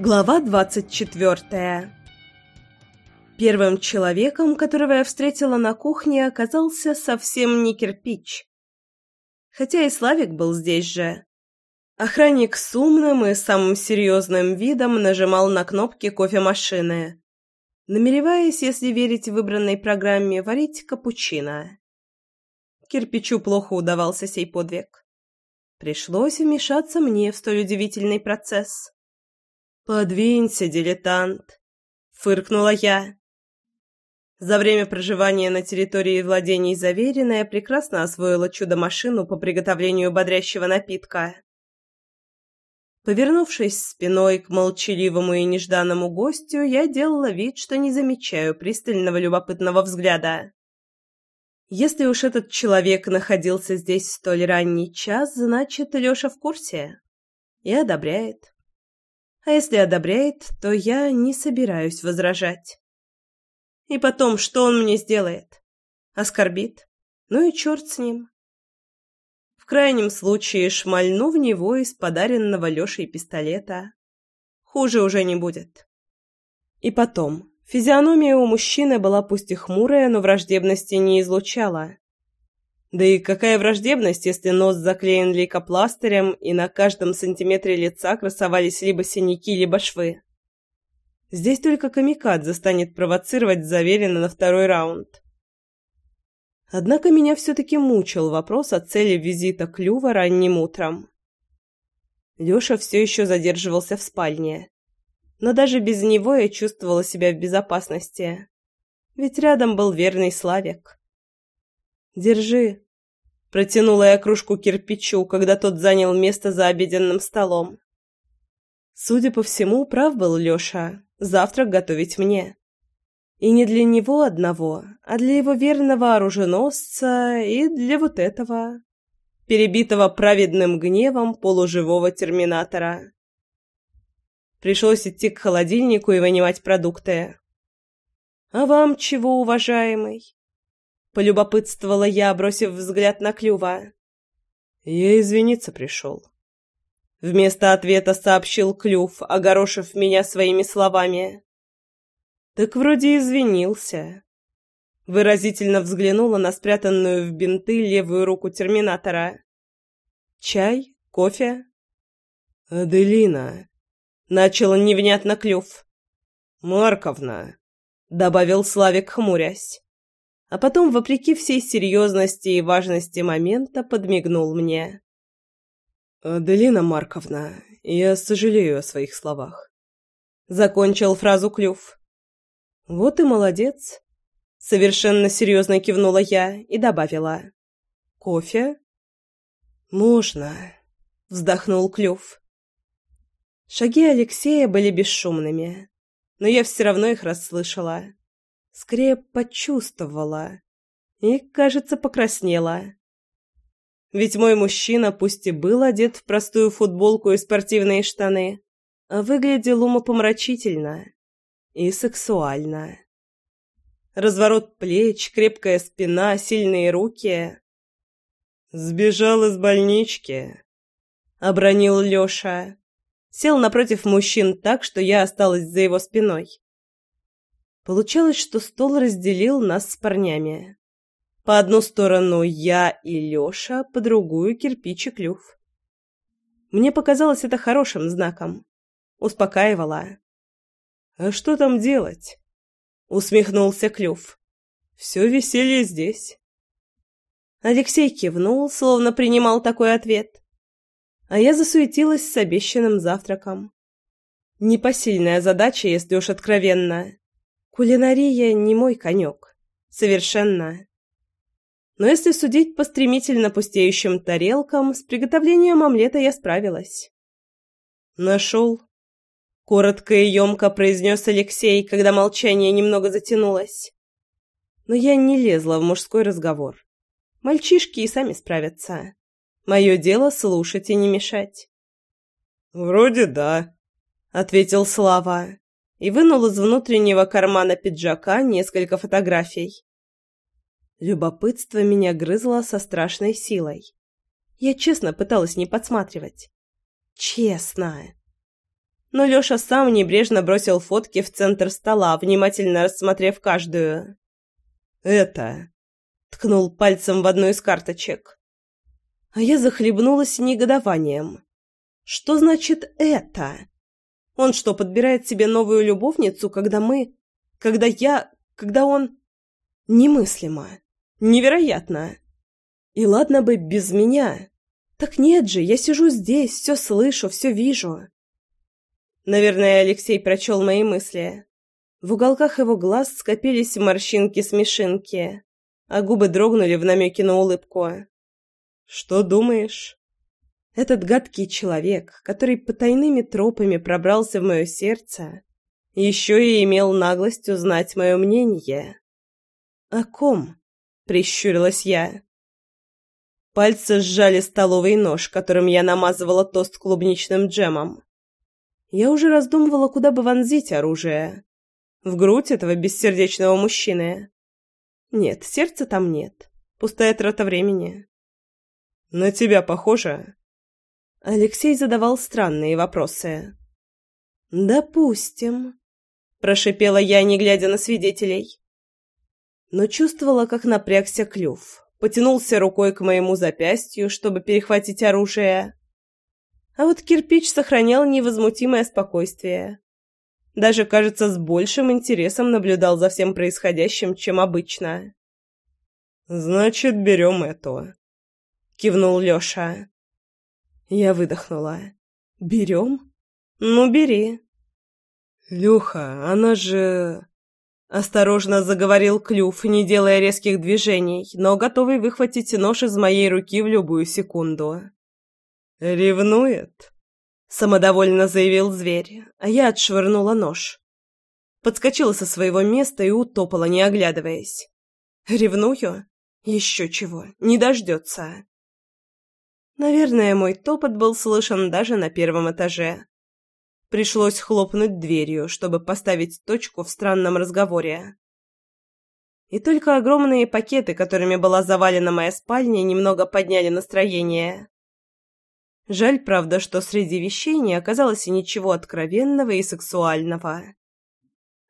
Глава двадцать четвертая Первым человеком, которого я встретила на кухне, оказался совсем не кирпич. Хотя и Славик был здесь же. Охранник с умным и самым серьезным видом нажимал на кнопки кофемашины, намереваясь, если верить выбранной программе, варить капучино. Кирпичу плохо удавался сей подвиг. Пришлось вмешаться мне в столь удивительный процесс. «Подвинься, дилетант!» — фыркнула я. За время проживания на территории владений Заверина я прекрасно освоила чудо-машину по приготовлению бодрящего напитка. Повернувшись спиной к молчаливому и нежданному гостю, я делала вид, что не замечаю пристального любопытного взгляда. Если уж этот человек находился здесь столь ранний час, значит, Лёша в курсе и одобряет. А если одобряет, то я не собираюсь возражать. И потом, что он мне сделает? Оскорбит? Ну и черт с ним. В крайнем случае шмальну в него из подаренного Лешей пистолета. Хуже уже не будет. И потом, физиономия у мужчины была пусть и хмурая, но враждебности не излучала. Да и какая враждебность, если нос заклеен лейкопластырем, и на каждом сантиметре лица красовались либо синяки, либо швы. Здесь только камикадзе станет провоцировать Заверина на второй раунд. Однако меня все-таки мучил вопрос о цели визита Клюва ранним утром. Леша все еще задерживался в спальне. Но даже без него я чувствовала себя в безопасности. Ведь рядом был верный Славик. «Держи». Протянула я кружку кирпичу, когда тот занял место за обеденным столом. Судя по всему, прав был Лёша. Завтрак готовить мне. И не для него одного, а для его верного оруженосца и для вот этого, перебитого праведным гневом полуживого терминатора. Пришлось идти к холодильнику и вынимать продукты. «А вам чего, уважаемый?» Полюбопытствовала я, бросив взгляд на Клюва. «Я извиниться пришел». Вместо ответа сообщил Клюв, огорошив меня своими словами. «Так вроде извинился». Выразительно взглянула на спрятанную в бинты левую руку терминатора. «Чай? Кофе?» «Аделина», — начал невнятно Клюв. «Марковна», — добавил Славик, хмурясь а потом, вопреки всей серьезности и важности момента, подмигнул мне. «Аделина Марковна, я сожалею о своих словах». Закончил фразу Клюв. «Вот и молодец». Совершенно серьезно кивнула я и добавила. «Кофе?» «Можно», — вздохнул Клюв. Шаги Алексея были бесшумными, но я все равно их расслышала скорее почувствовала и, кажется, покраснела. Ведь мой мужчина пусть и был одет в простую футболку и спортивные штаны, а выглядел умопомрачительно и сексуально. Разворот плеч, крепкая спина, сильные руки. «Сбежал из больнички», — обронил Лёша. Сел напротив мужчин так, что я осталась за его спиной. Получалось, что стол разделил нас с парнями. По одну сторону я и Лёша, по другую кирпич и клюв. Мне показалось это хорошим знаком. Успокаивала. «А что там делать?» Усмехнулся Клюв. «Все веселье здесь». Алексей кивнул, словно принимал такой ответ. А я засуетилась с обещанным завтраком. Непосильная задача, если уж откровенно. Кулинария не мой конек. Совершенно. Но если судить по стремительно пустеющим тарелкам, с приготовлением омлета я справилась. «Нашел?» — коротко и емко произнес Алексей, когда молчание немного затянулось. Но я не лезла в мужской разговор. Мальчишки и сами справятся. Мое дело слушать и не мешать. «Вроде да», — ответил Слава и вынул из внутреннего кармана пиджака несколько фотографий. Любопытство меня грызло со страшной силой. Я честно пыталась не подсматривать. Честно. Но Лёша сам небрежно бросил фотки в центр стола, внимательно рассмотрев каждую. «Это...» — ткнул пальцем в одну из карточек. А я захлебнулась негодованием. «Что значит «это»?» Он что, подбирает себе новую любовницу, когда мы... Когда я... Когда он... Немыслимо. Невероятно. И ладно бы без меня. Так нет же, я сижу здесь, все слышу, все вижу. Наверное, Алексей прочел мои мысли. В уголках его глаз скопились морщинки-смешинки, а губы дрогнули в намеке на улыбку. «Что думаешь?» Этот гадкий человек, который потайными тропами пробрался в мое сердце, еще и имел наглость узнать мое мнение. «О ком?» — прищурилась я. Пальцы сжали столовый нож, которым я намазывала тост клубничным джемом. Я уже раздумывала, куда бы вонзить оружие. В грудь этого бессердечного мужчины. Нет, сердца там нет. Пустая трата времени. «На тебя похоже?» Алексей задавал странные вопросы. «Допустим», — прошипела я, не глядя на свидетелей. Но чувствовала, как напрягся клюв, потянулся рукой к моему запястью, чтобы перехватить оружие. А вот кирпич сохранял невозмутимое спокойствие. Даже, кажется, с большим интересом наблюдал за всем происходящим, чем обычно. «Значит, берем эту», — кивнул Лёша. Я выдохнула. «Берем? Ну, бери». «Люха, она же...» Осторожно заговорил Клюв, не делая резких движений, но готовый выхватить нож из моей руки в любую секунду. «Ревнует?» — самодовольно заявил зверь, а я отшвырнула нож. Подскочила со своего места и утопала, не оглядываясь. «Ревную? Еще чего, не дождется». Наверное, мой топот был слышен даже на первом этаже. Пришлось хлопнуть дверью, чтобы поставить точку в странном разговоре. И только огромные пакеты, которыми была завалена моя спальня, немного подняли настроение. Жаль, правда, что среди вещей не оказалось ничего откровенного и сексуального.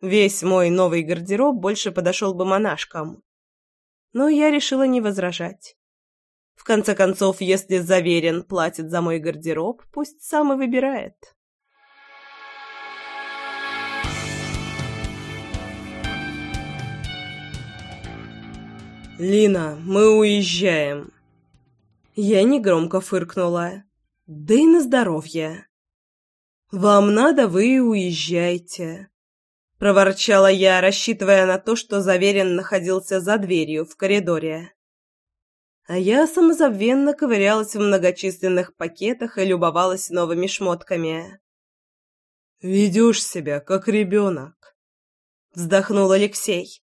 Весь мой новый гардероб больше подошел бы монашкам. Но я решила не возражать. Конце концов, если Заверен платит за мой гардероб, пусть сам и выбирает. «Лина, мы уезжаем!» Я негромко фыркнула. «Да и на здоровье!» «Вам надо, вы уезжайте!» Проворчала я, рассчитывая на то, что Заверен находился за дверью в коридоре а я самозабвенно ковырялась в многочисленных пакетах и любовалась новыми шмотками. «Ведешь себя, как ребенок», — вздохнул Алексей.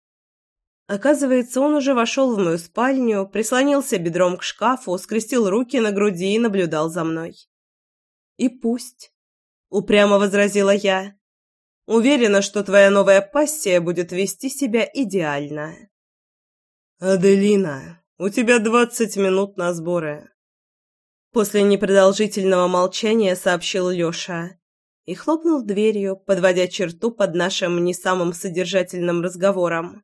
Оказывается, он уже вошел в мою спальню, прислонился бедром к шкафу, скрестил руки на груди и наблюдал за мной. «И пусть», — упрямо возразила я. «Уверена, что твоя новая пассия будет вести себя идеально». «Аделина», у тебя двадцать минут на сборы. После непродолжительного молчания сообщил Лёша и хлопнул дверью, подводя черту под нашим не самым содержательным разговором.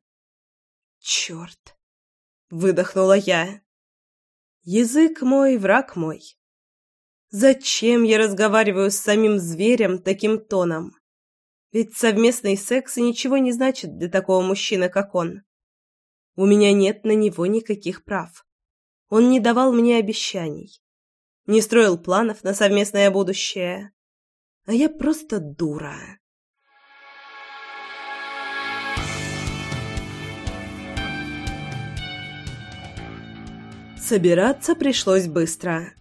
«Чёрт!» — выдохнула я. «Язык мой, враг мой. Зачем я разговариваю с самим зверем таким тоном? Ведь совместный секс ничего не значит для такого мужчины, как он. У меня нет на него никаких прав. Он не давал мне обещаний, не строил планов на совместное будущее. А я просто дура. Собираться пришлось быстро.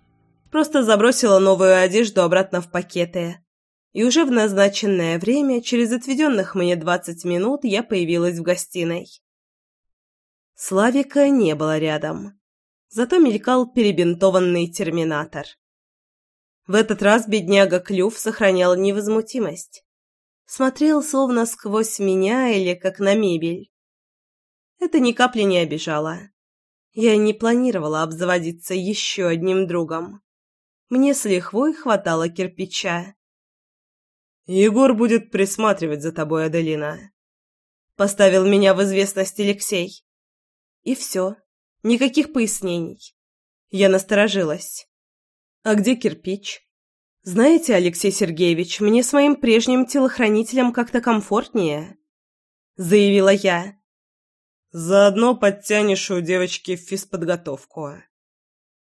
Просто забросила новую одежду обратно в пакеты. И уже в назначенное время, через отведенных мне двадцать минут, я появилась в гостиной. Славика не было рядом. Зато мелькал перебинтованный терминатор. В этот раз бедняга Клюв сохранял невозмутимость. Смотрел словно сквозь меня или как на мебель. Это ни капли не обижало. Я не планировала обзаводиться еще одним другом. Мне с лихвой хватало кирпича. Егор будет присматривать за тобой, Аделина. Поставил меня в известность Алексей. И все. Никаких пояснений. Я насторожилась. А где кирпич? Знаете, Алексей Сергеевич, мне с моим прежним телохранителем как-то комфортнее, заявила я. Заодно подтянешь у девочки физподготовку.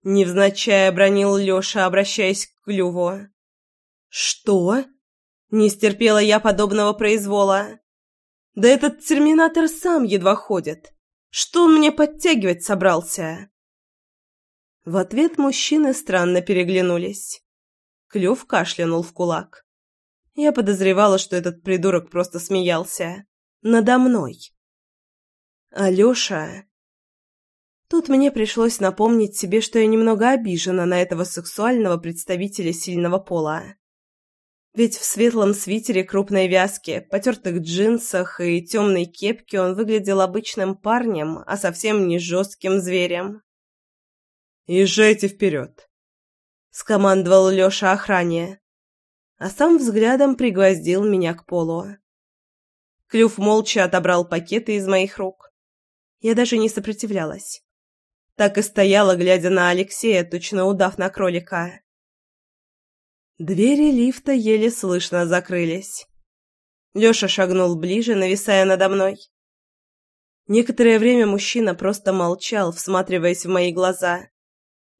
Невзначай обронил Лёша, обращаясь к Клюву. «Что?» Не стерпела я подобного произвола. «Да этот терминатор сам едва ходит. Что он мне подтягивать собрался?» В ответ мужчины странно переглянулись. Клюв кашлянул в кулак. Я подозревала, что этот придурок просто смеялся. Надо мной. Алёша... Тут мне пришлось напомнить себе, что я немного обижена на этого сексуального представителя сильного пола. Ведь в светлом свитере крупной вязки, потертых джинсах и темной кепке он выглядел обычным парнем, а совсем не жестким зверем. «Езжайте вперед!» — скомандовал Леша охране, а сам взглядом пригвоздил меня к полу. Клюв молча отобрал пакеты из моих рук. Я даже не сопротивлялась. Так и стояла, глядя на Алексея, точно удав на кролика. Двери лифта еле слышно закрылись. Лёша шагнул ближе, нависая надо мной. Некоторое время мужчина просто молчал, всматриваясь в мои глаза,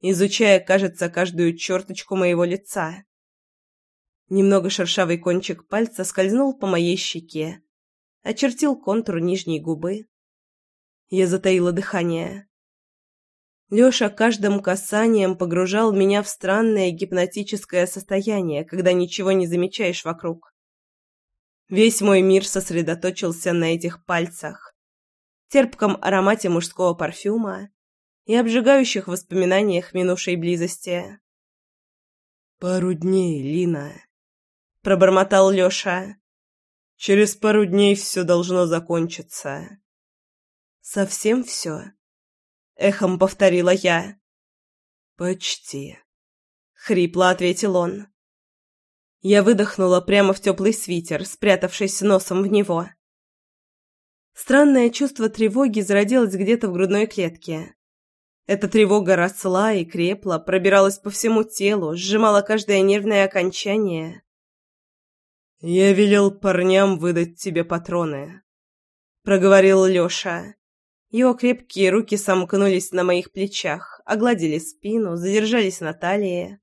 изучая, кажется, каждую черточку моего лица. Немного шершавый кончик пальца скользнул по моей щеке, очертил контур нижней губы. Я затаила дыхание. Лёша каждым касанием погружал меня в странное гипнотическое состояние, когда ничего не замечаешь вокруг. Весь мой мир сосредоточился на этих пальцах, терпком аромате мужского парфюма и обжигающих воспоминаниях минувшей близости. «Пару дней, Лина», — пробормотал Лёша. «Через пару дней все должно закончиться». «Совсем все?» Эхом повторила я. Почти, хрипло ответил он. Я выдохнула прямо в теплый свитер, спрятавшись носом в него. Странное чувство тревоги зародилось где-то в грудной клетке. Эта тревога росла и крепла, пробиралась по всему телу, сжимала каждое нервное окончание. «Я велел парням выдать тебе патроны», — проговорил Лёша. Его крепкие руки сомкнулись на моих плечах, огладили спину, задержались на талии.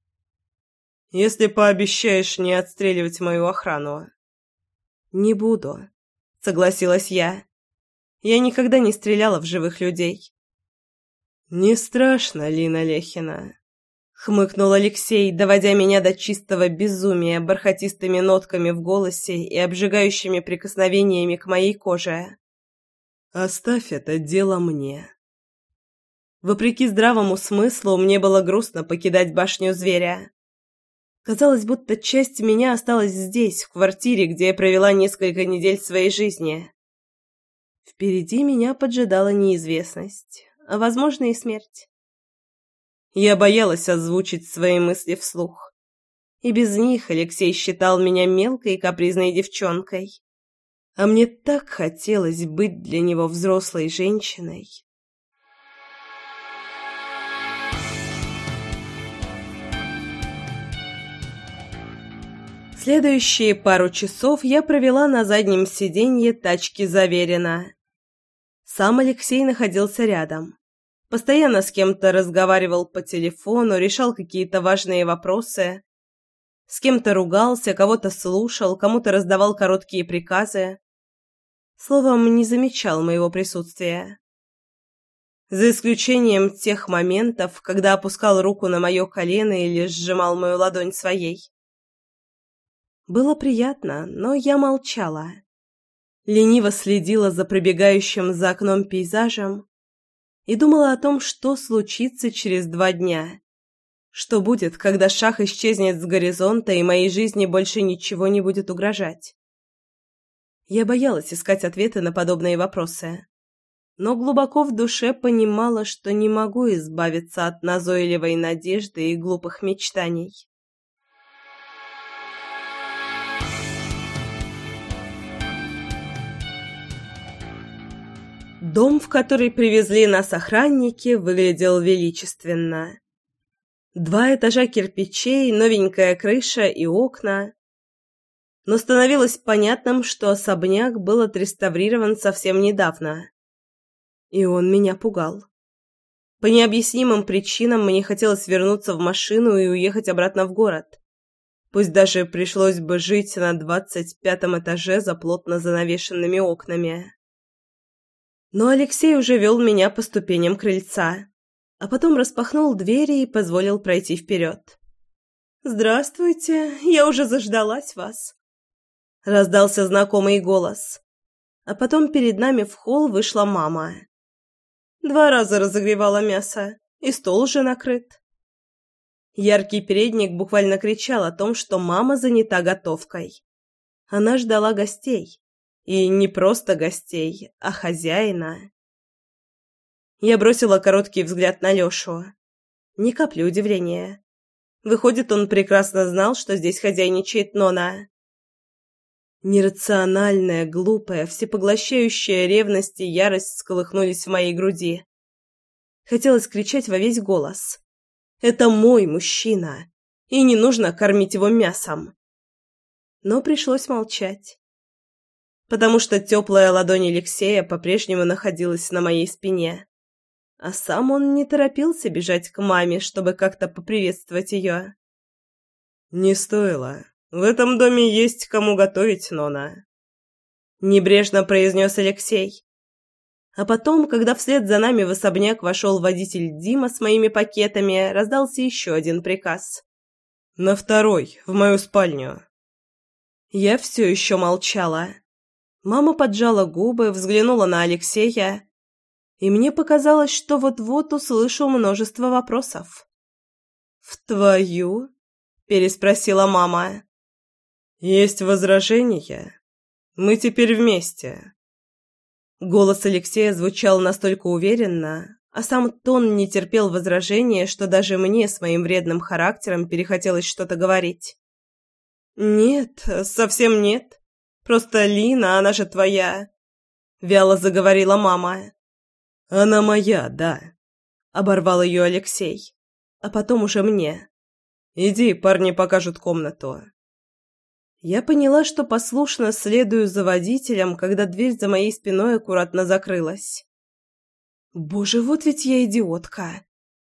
«Если пообещаешь не отстреливать мою охрану». «Не буду», — согласилась я. «Я никогда не стреляла в живых людей». «Не страшно, Лина Лехина», — хмыкнул Алексей, доводя меня до чистого безумия бархатистыми нотками в голосе и обжигающими прикосновениями к моей коже. Оставь это дело мне. Вопреки здравому смыслу, мне было грустно покидать башню зверя. Казалось, будто часть меня осталась здесь, в квартире, где я провела несколько недель своей жизни. Впереди меня поджидала неизвестность, а, возможно, и смерть. Я боялась озвучить свои мысли вслух. И без них Алексей считал меня мелкой и капризной девчонкой. А мне так хотелось быть для него взрослой женщиной. Следующие пару часов я провела на заднем сиденье тачки Заверина. Сам Алексей находился рядом. Постоянно с кем-то разговаривал по телефону, решал какие-то важные вопросы. С кем-то ругался, кого-то слушал, кому-то раздавал короткие приказы. Словом, не замечал моего присутствия. За исключением тех моментов, когда опускал руку на мое колено или сжимал мою ладонь своей. Было приятно, но я молчала. Лениво следила за пробегающим за окном пейзажем и думала о том, что случится через два дня. Что будет, когда шах исчезнет с горизонта и моей жизни больше ничего не будет угрожать? Я боялась искать ответы на подобные вопросы, но глубоко в душе понимала, что не могу избавиться от назойливой надежды и глупых мечтаний. Дом, в который привезли нас охранники, выглядел величественно. Два этажа кирпичей, новенькая крыша и окна. Но становилось понятным, что особняк был отреставрирован совсем недавно. И он меня пугал. По необъяснимым причинам мне хотелось вернуться в машину и уехать обратно в город. Пусть даже пришлось бы жить на двадцать пятом этаже за плотно занавешенными окнами. Но Алексей уже вел меня по ступеням крыльца, а потом распахнул двери и позволил пройти вперед. «Здравствуйте, я уже заждалась вас», — раздался знакомый голос. А потом перед нами в холл вышла мама. Два раза разогревала мясо, и стол уже накрыт. Яркий передник буквально кричал о том, что мама занята готовкой. Она ждала гостей. И не просто гостей, а хозяина. Я бросила короткий взгляд на Лёшу. Ни капли удивления. Выходит, он прекрасно знал, что здесь хозяйничает Нона. Нерациональная, глупая, всепоглощающая ревность и ярость сколыхнулись в моей груди. Хотелось кричать во весь голос. «Это мой мужчина, и не нужно кормить его мясом!» Но пришлось молчать потому что теплая ладонь Алексея по-прежнему находилась на моей спине. А сам он не торопился бежать к маме, чтобы как-то поприветствовать ее. «Не стоило. В этом доме есть кому готовить, Нона», — небрежно произнес Алексей. А потом, когда вслед за нами в особняк вошел водитель Дима с моими пакетами, раздался еще один приказ. «На второй, в мою спальню». Я все еще молчала. Мама поджала губы, взглянула на Алексея, и мне показалось, что вот-вот услышу множество вопросов. «В твою?» – переспросила мама. «Есть возражения? Мы теперь вместе». Голос Алексея звучал настолько уверенно, а сам тон не терпел возражения, что даже мне с моим вредным характером перехотелось что-то говорить. «Нет, совсем нет. Просто Лина, она же твоя, вяло заговорила мама. Она моя, да, оборвал ее Алексей, а потом уже мне. Иди, парни покажут комнату. Я поняла, что послушно следую за водителем, когда дверь за моей спиной аккуратно закрылась. Боже, вот ведь я идиотка.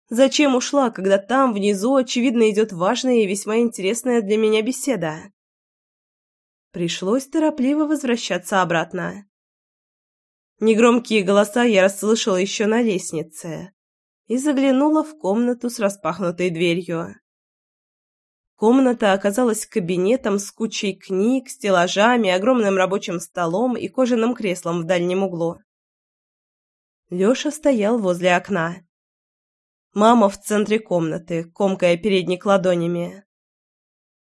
Зачем ушла, когда там внизу очевидно идет важная и весьма интересная для меня беседа? Пришлось торопливо возвращаться обратно. Негромкие голоса я расслышала еще на лестнице и заглянула в комнату с распахнутой дверью. Комната оказалась кабинетом с кучей книг, стеллажами, огромным рабочим столом и кожаным креслом в дальнем углу. Лёша стоял возле окна. Мама в центре комнаты, комкая передник ладонями.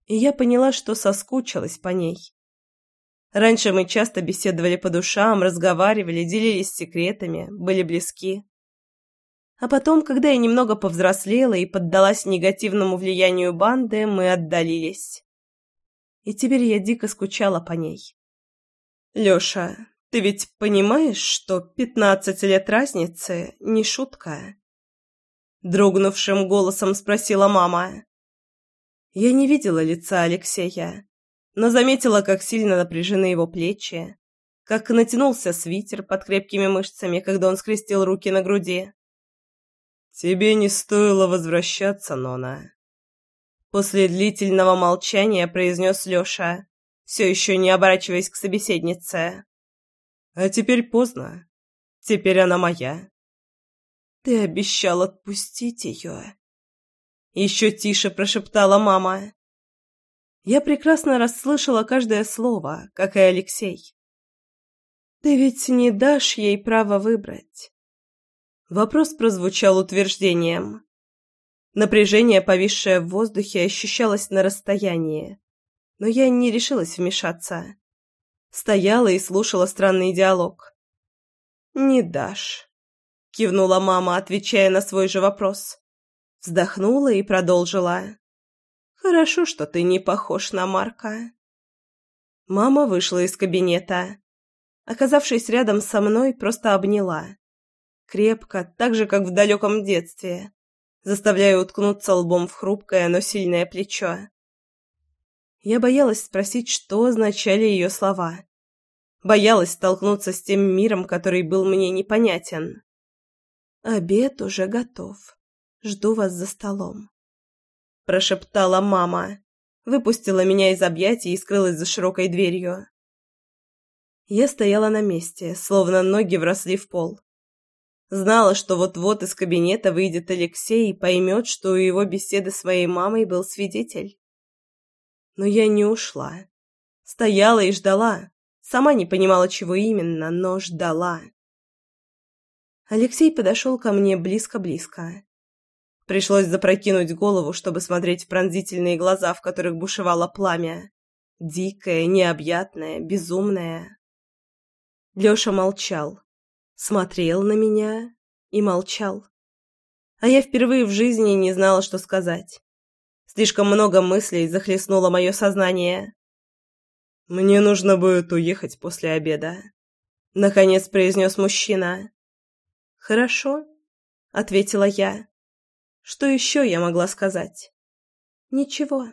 И я поняла, что соскучилась по ней. Раньше мы часто беседовали по душам, разговаривали, делились секретами, были близки. А потом, когда я немного повзрослела и поддалась негативному влиянию банды, мы отдалились. И теперь я дико скучала по ней. Лёша, ты ведь понимаешь, что пятнадцать лет разницы не шутка? Дрогнувшим голосом спросила мама. Я не видела лица Алексея, но заметила, как сильно напряжены его плечи, как натянулся свитер под крепкими мышцами, когда он скрестил руки на груди. «Тебе не стоило возвращаться, Нона», — после длительного молчания произнес Леша, все еще не оборачиваясь к собеседнице. «А теперь поздно. Теперь она моя». «Ты обещал отпустить ее», — еще тише прошептала мама. Я прекрасно расслышала каждое слово, как и Алексей. «Ты ведь не дашь ей право выбрать?» Вопрос прозвучал утверждением. Напряжение, повисшее в воздухе, ощущалось на расстоянии, но я не решилась вмешаться. Стояла и слушала странный диалог. «Не дашь», — кивнула мама, отвечая на свой же вопрос. Вздохнула и продолжила. Хорошо, что ты не похож на Марка. Мама вышла из кабинета. Оказавшись рядом со мной, просто обняла. Крепко, так же, как в далеком детстве, заставляя уткнуться лбом в хрупкое, но сильное плечо. Я боялась спросить, что означали ее слова. Боялась столкнуться с тем миром, который был мне непонятен. «Обед уже готов. Жду вас за столом», – прошептала мама, выпустила меня из объятий и скрылась за широкой дверью. Я стояла на месте, словно ноги вросли в пол. Знала, что вот-вот из кабинета выйдет Алексей и поймет, что у его беседы с моей мамой был свидетель. Но я не ушла. Стояла и ждала. Сама не понимала, чего именно, но ждала. Алексей подошел ко мне близко-близко. Пришлось запрокинуть голову, чтобы смотреть в пронзительные глаза, в которых бушевало пламя. Дикое, необъятное, безумное. Лёша молчал смотрел на меня и молчал. А я впервые в жизни не знала, что сказать. Слишком много мыслей захлестнуло мое сознание. «Мне нужно будет уехать после обеда», — наконец произнес мужчина. «Хорошо», — ответила я. «Что еще я могла сказать?» «Ничего».